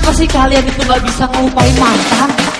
Kenapa sih kalian itu nggak bisa ngelupain mantan?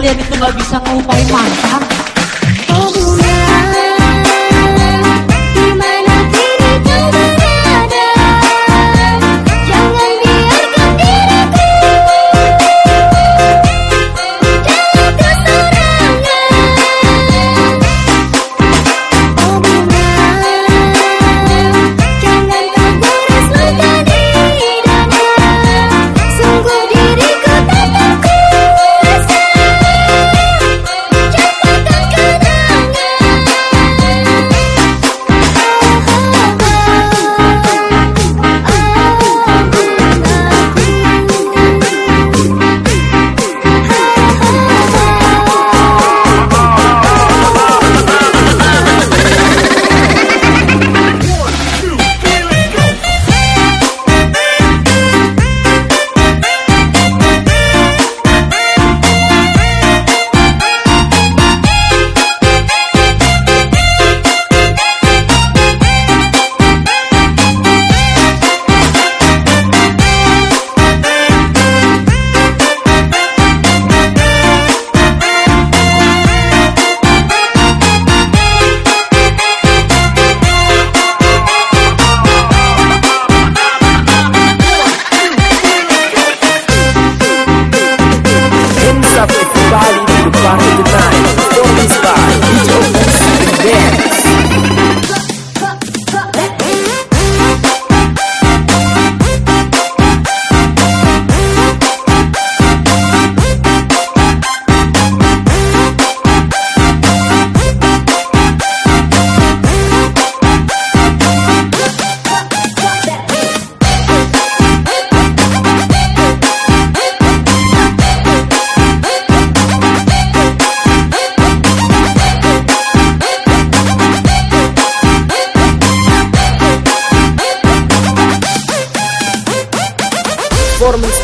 kalian itu nggak bisa ngelupain mantan.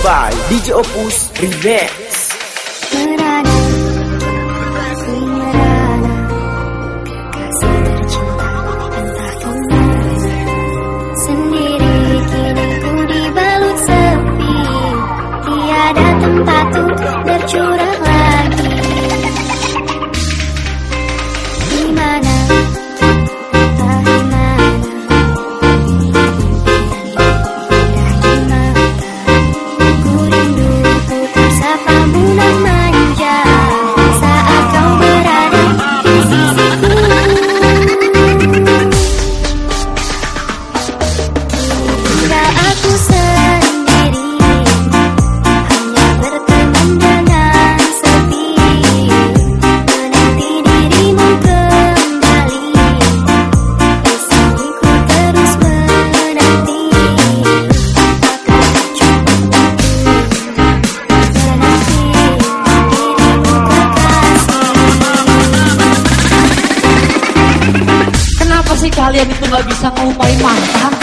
by DJ Opus Remix. Kalian itu nggak bisa ngelupain mantan?